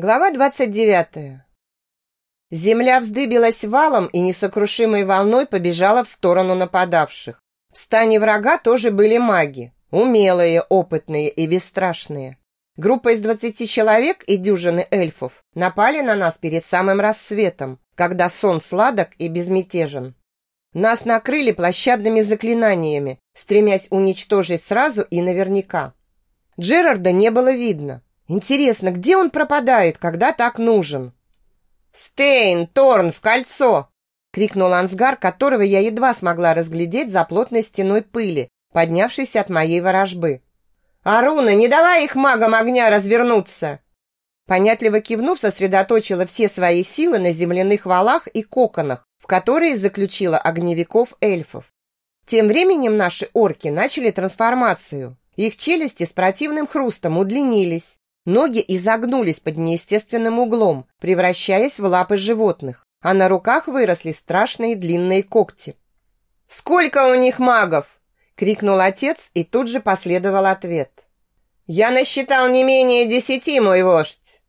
Глава 29. Земля вздыбилась валом и несокрушимой волной побежала в сторону нападавших. В стане врага тоже были маги, умелые, опытные и бесстрашные. Группа из 20 человек и дюжины эльфов напали на нас перед самым рассветом, когда сон сладок и безмятежен. Нас накрыли площадными заклинаниями, стремясь уничтожить сразу и наверняка. Джерарда не было видно, Интересно, где он пропадает, когда так нужен? «Стейн, Торн, в кольцо!» — крикнул Ансгар, которого я едва смогла разглядеть за плотной стеной пыли, поднявшейся от моей ворожбы. «Аруна, не давай их магам огня развернуться!» Понятливо кивнув, сосредоточила все свои силы на земляных валах и коконах, в которые заключила огневиков эльфов. Тем временем наши орки начали трансформацию. Их челюсти с противным хрустом удлинились, Ноги изогнулись под неестественным углом, превращаясь в лапы животных, а на руках выросли страшные длинные когти. «Сколько у них магов?» – крикнул отец, и тут же последовал ответ. «Я насчитал не менее десяти, мой вождь!»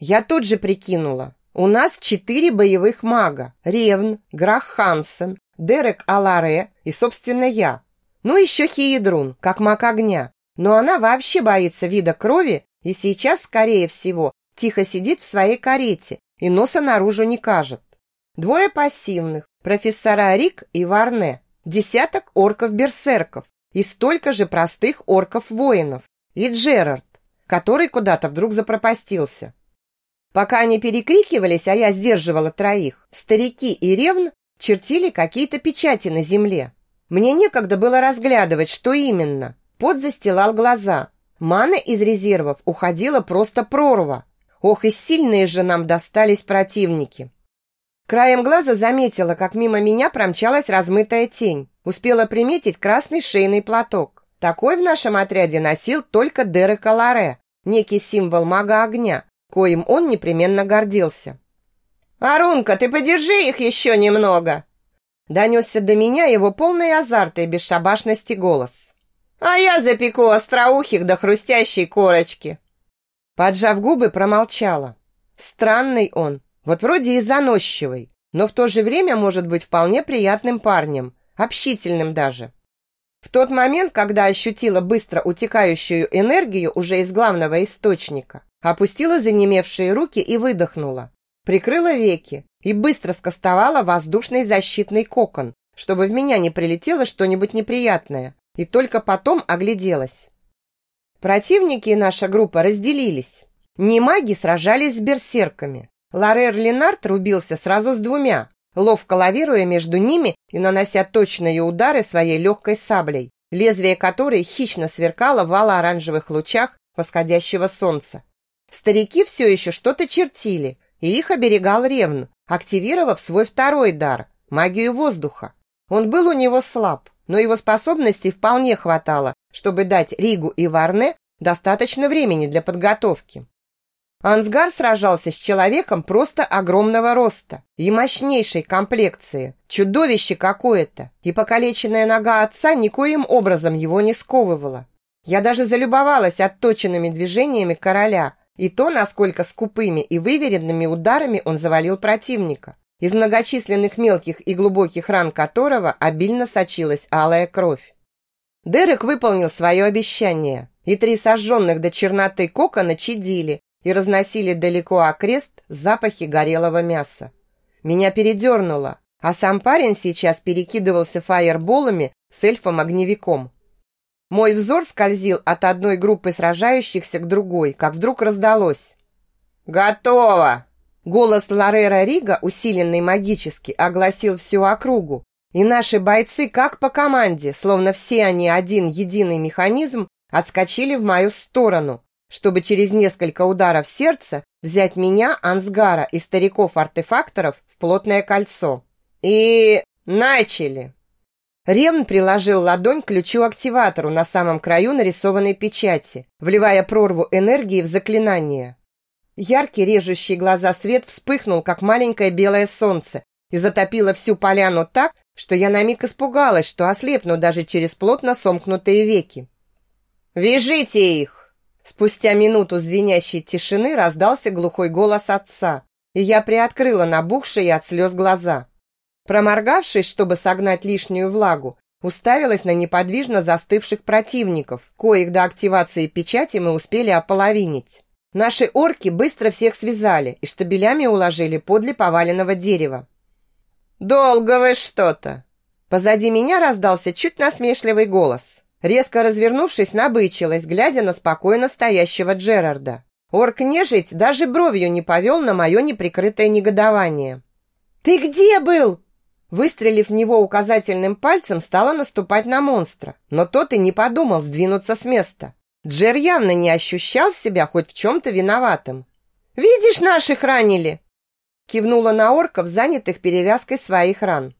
Я тут же прикинула. У нас четыре боевых мага. Ревн, Грах Хансен, Дерек Аларе и, собственно, я. Ну, еще Хиедрун, как маг огня. Но она вообще боится вида крови и сейчас, скорее всего, тихо сидит в своей карете и носа наружу не кажет. Двое пассивных, профессора Рик и Варне, десяток орков-берсерков и столько же простых орков-воинов, и Джерард, который куда-то вдруг запропастился. Пока они перекрикивались, а я сдерживала троих, старики и ревн чертили какие-то печати на земле. Мне некогда было разглядывать, что именно. Пот застилал глаза, Маны из резервов уходила просто прорва. Ох, и сильные же нам достались противники. Краем глаза заметила, как мимо меня промчалась размытая тень. Успела приметить красный шейный платок. Такой в нашем отряде носил только Дерек Ларе, некий символ мага огня, коим он непременно гордился. «Арунка, ты подержи их еще немного!» Донесся до меня его полный азарт и бесшабашности голос а я запеку остроухих до хрустящей корочки. Поджав губы, промолчала. Странный он, вот вроде и заносчивый, но в то же время может быть вполне приятным парнем, общительным даже. В тот момент, когда ощутила быстро утекающую энергию уже из главного источника, опустила занемевшие руки и выдохнула. Прикрыла веки и быстро скостовала воздушный защитный кокон, чтобы в меня не прилетело что-нибудь неприятное, и только потом огляделась. Противники и наша группа разделились. Не маги сражались с берсерками. Ларер Ленард рубился сразу с двумя, ловко лавируя между ними и нанося точные удары своей легкой саблей, лезвие которой хищно сверкало в оранжевых лучах восходящего солнца. Старики все еще что-то чертили, и их оберегал Ревн, активировав свой второй дар – магию воздуха. Он был у него слаб, но его способностей вполне хватало, чтобы дать Ригу и Варне достаточно времени для подготовки. Ансгар сражался с человеком просто огромного роста и мощнейшей комплекции, чудовище какое-то, и покалеченная нога отца никоим образом его не сковывала. Я даже залюбовалась отточенными движениями короля и то, насколько скупыми и выверенными ударами он завалил противника из многочисленных мелких и глубоких ран которого обильно сочилась алая кровь. Дерек выполнил свое обещание, и три сожженных до черноты кокона чадили и разносили далеко окрест запахи горелого мяса. Меня передернуло, а сам парень сейчас перекидывался фаерболами с эльфом-огневиком. Мой взор скользил от одной группы сражающихся к другой, как вдруг раздалось. «Готово!» Голос Ларера Рига, усиленный магически, огласил всю округу, и наши бойцы, как по команде, словно все они один единый механизм, отскочили в мою сторону, чтобы через несколько ударов сердца взять меня, Ансгара и стариков-артефакторов в плотное кольцо. И начали! Ревн приложил ладонь к ключу-активатору на самом краю нарисованной печати, вливая прорву энергии в заклинание. Яркий, режущий глаза свет вспыхнул, как маленькое белое солнце, и затопило всю поляну так, что я на миг испугалась, что ослепну даже через плотно сомкнутые веки. «Вяжите их!» Спустя минуту звенящей тишины раздался глухой голос отца, и я приоткрыла набухшие от слез глаза. Проморгавшись, чтобы согнать лишнюю влагу, уставилась на неподвижно застывших противников, коих до активации печати мы успели ополовинить. Наши орки быстро всех связали и штабелями уложили подле поваленного дерева. «Долго вы что-то!» Позади меня раздался чуть насмешливый голос. Резко развернувшись, набычилась, глядя на спокойно стоящего Джерарда. Орк-нежить даже бровью не повел на мое неприкрытое негодование. «Ты где был?» Выстрелив в него указательным пальцем, стала наступать на монстра, но тот и не подумал сдвинуться с места. Джер явно не ощущал себя хоть в чем-то виноватым. «Видишь, наших ранили!» Кивнула на орков, занятых перевязкой своих ран.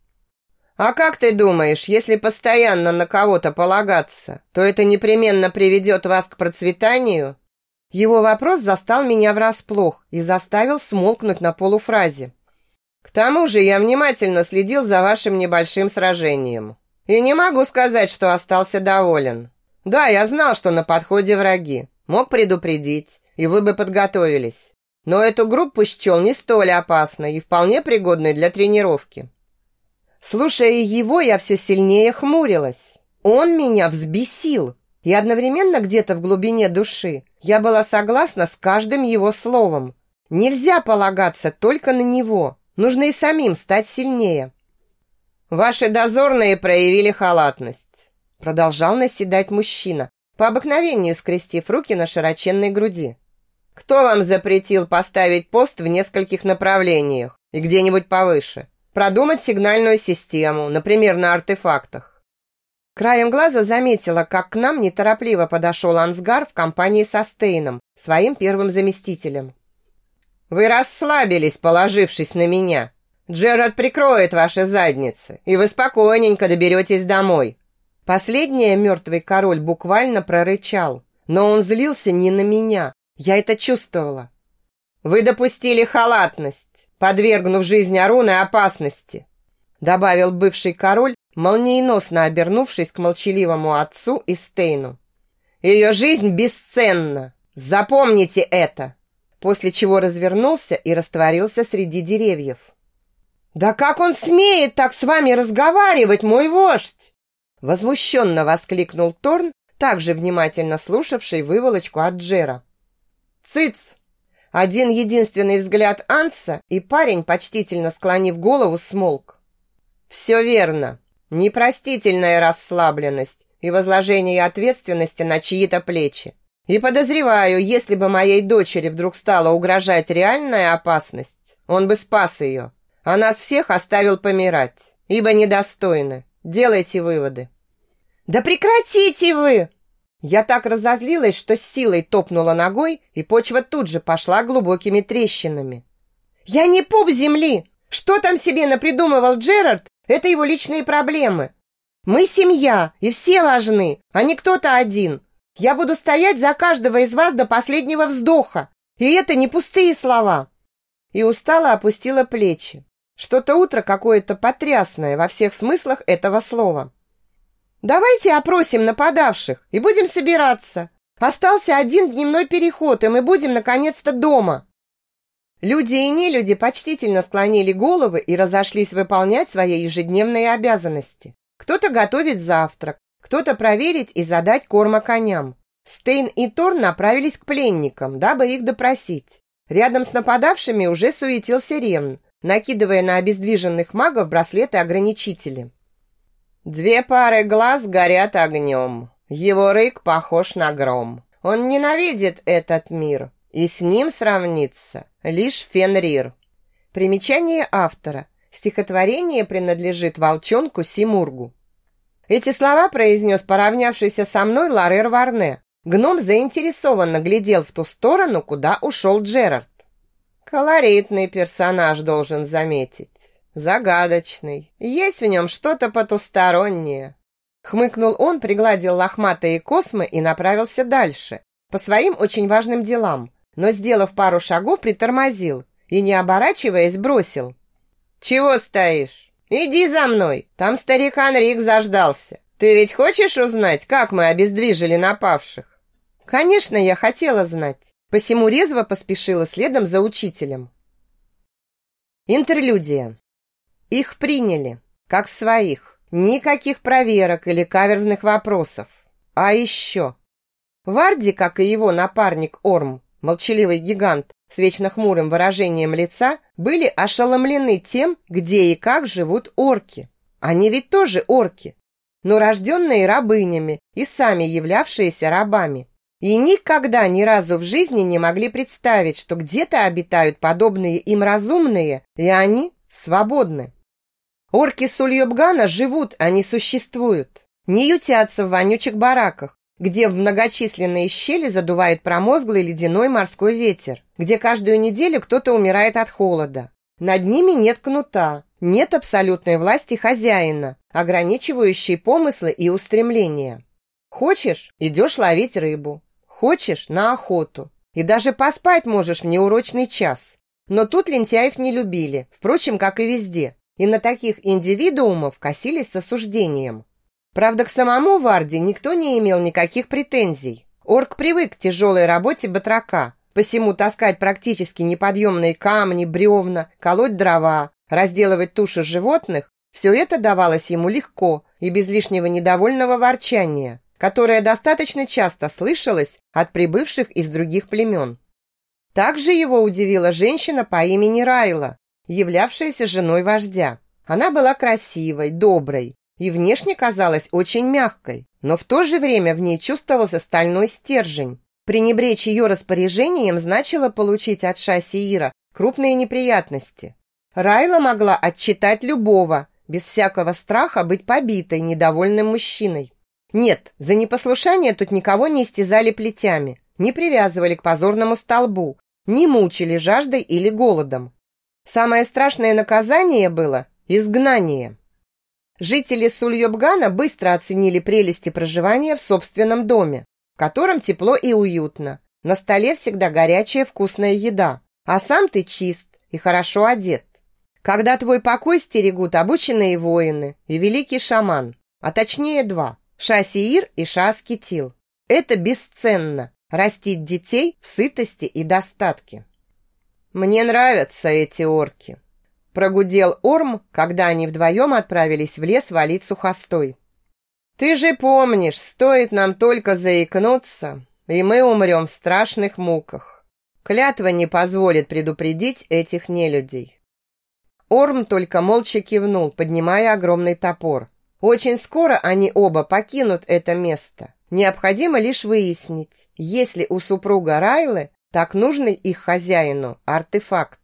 А как ты думаешь, если постоянно на кого-то полагаться, то это непременно приведет вас к процветанию? Его вопрос застал меня врасплох и заставил смолкнуть на полуфразе. К тому же я внимательно следил за вашим небольшим сражением. И не могу сказать, что остался доволен. Да, я знал, что на подходе враги. Мог предупредить, и вы бы подготовились. Но эту группу счел не столь опасной и вполне пригодной для тренировки. Слушая его, я все сильнее хмурилась. Он меня взбесил. И одновременно где-то в глубине души я была согласна с каждым его словом. Нельзя полагаться только на него. Нужно и самим стать сильнее. Ваши дозорные проявили халатность, продолжал наседать мужчина, по обыкновению скрестив руки на широченной груди. Кто вам запретил поставить пост в нескольких направлениях и где-нибудь повыше? Продумать сигнальную систему, например, на артефактах. Краем глаза заметила, как к нам неторопливо подошел Ансгар в компании со Стейном, своим первым заместителем. «Вы расслабились, положившись на меня. Джерард прикроет ваши задницы, и вы спокойненько доберетесь домой». Последнее мертвый король буквально прорычал, но он злился не на меня, я это чувствовала. «Вы допустили халатность подвергнув жизнь Аруны опасности», добавил бывший король, молниеносно обернувшись к молчаливому отцу и Стейну. «Ее жизнь бесценна! Запомните это!» После чего развернулся и растворился среди деревьев. «Да как он смеет так с вами разговаривать, мой вождь?» Возмущенно воскликнул Торн, также внимательно слушавший выволочку от Джера. «Цыц!» Один единственный взгляд Анса, и парень, почтительно склонив голову, смолк. «Все верно. Непростительная расслабленность и возложение ответственности на чьи-то плечи. И подозреваю, если бы моей дочери вдруг стала угрожать реальная опасность, он бы спас ее, а нас всех оставил помирать, ибо недостойны. Делайте выводы». «Да прекратите вы!» Я так разозлилась, что с силой топнула ногой, и почва тут же пошла глубокими трещинами. «Я не пуп земли! Что там себе напридумывал Джерард, это его личные проблемы. Мы семья, и все важны, а не кто-то один. Я буду стоять за каждого из вас до последнего вздоха, и это не пустые слова». И устало опустила плечи. Что-то утро какое-то потрясное во всех смыслах этого слова. Давайте опросим нападавших и будем собираться. Остался один дневной переход, и мы будем наконец-то дома. Люди и нелюди почтительно склонили головы и разошлись выполнять свои ежедневные обязанности. Кто-то готовить завтрак, кто-то проверить и задать корма коням. Стейн и Торн направились к пленникам, дабы их допросить. Рядом с нападавшими уже суетился Рен, накидывая на обездвиженных магов браслеты-ограничители. Две пары глаз горят огнем. Его рык похож на гром. Он ненавидит этот мир, и с ним сравнится лишь Фенрир. Примечание автора. Стихотворение принадлежит волчонку Симургу. Эти слова произнес поравнявшийся со мной Ларер Варне. Гном заинтересованно глядел в ту сторону, куда ушел Джерард. Колоритный персонаж, должен заметить. Загадочный. Есть в нем что-то потустороннее. Хмыкнул он, пригладил лохматые космы и направился дальше, по своим очень важным делам, но, сделав пару шагов, притормозил и, не оборачиваясь, бросил. «Чего стоишь? Иди за мной, там старик Анрик заждался. Ты ведь хочешь узнать, как мы обездвижили напавших?» Конечно, я хотела знать, посему резво поспешила следом за учителем. Интерлюдия. Их приняли, как своих. Никаких проверок или каверзных вопросов. А еще... Варди, как и его напарник Орм, молчаливый гигант с вечно хмурым выражением лица, были ошеломлены тем, где и как живут орки. Они ведь тоже орки, но рожденные рабынями и сами являвшиеся рабами. И никогда ни разу в жизни не могли представить, что где-то обитают подобные им разумные, и они свободны. Орки Сульёбгана живут, они существуют. Не ютятся в вонючих бараках, где в многочисленные щели задувает промозглый ледяной морской ветер, где каждую неделю кто-то умирает от холода. Над ними нет кнута, нет абсолютной власти хозяина, ограничивающей помыслы и устремления. Хочешь – идешь ловить рыбу, хочешь – на охоту. И даже поспать можешь в неурочный час. Но тут лентяев не любили, впрочем, как и везде, и на таких индивидуумов косились с осуждением. Правда, к самому Варде никто не имел никаких претензий. Орк привык к тяжелой работе батрака, посему таскать практически неподъемные камни, бревна, колоть дрова, разделывать туши животных – все это давалось ему легко и без лишнего недовольного ворчания, которое достаточно часто слышалось от прибывших из других племен. Также его удивила женщина по имени Райла, являвшаяся женой вождя. Она была красивой, доброй, и внешне казалась очень мягкой, но в то же время в ней чувствовался стальной стержень. Пренебречь ее распоряжением значило получить от Шасиира крупные неприятности. Райла могла отчитать любого, без всякого страха быть побитой недовольным мужчиной. Нет, за непослушание тут никого не истязали плетями, не привязывали к позорному столбу, не мучили жаждой или голодом. Самое страшное наказание было – изгнание. Жители Сульёбгана быстро оценили прелести проживания в собственном доме, в котором тепло и уютно. На столе всегда горячая вкусная еда, а сам ты чист и хорошо одет. Когда твой покой стерегут обученные воины и великий шаман, а точнее два – Шасиир и Шаскитил. Это бесценно – растить детей в сытости и достатке. Мне нравятся эти орки. Прогудел Орм, когда они вдвоем отправились в лес валить сухостой. «Ты же помнишь, стоит нам только заикнуться, и мы умрем в страшных муках. Клятва не позволит предупредить этих нелюдей». Орм только молча кивнул, поднимая огромный топор. Очень скоро они оба покинут это место. Необходимо лишь выяснить, есть ли у супруга Райлы так нужный их хозяину артефакт.